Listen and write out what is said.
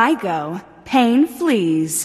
I go, pain flees.